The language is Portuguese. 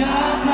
God.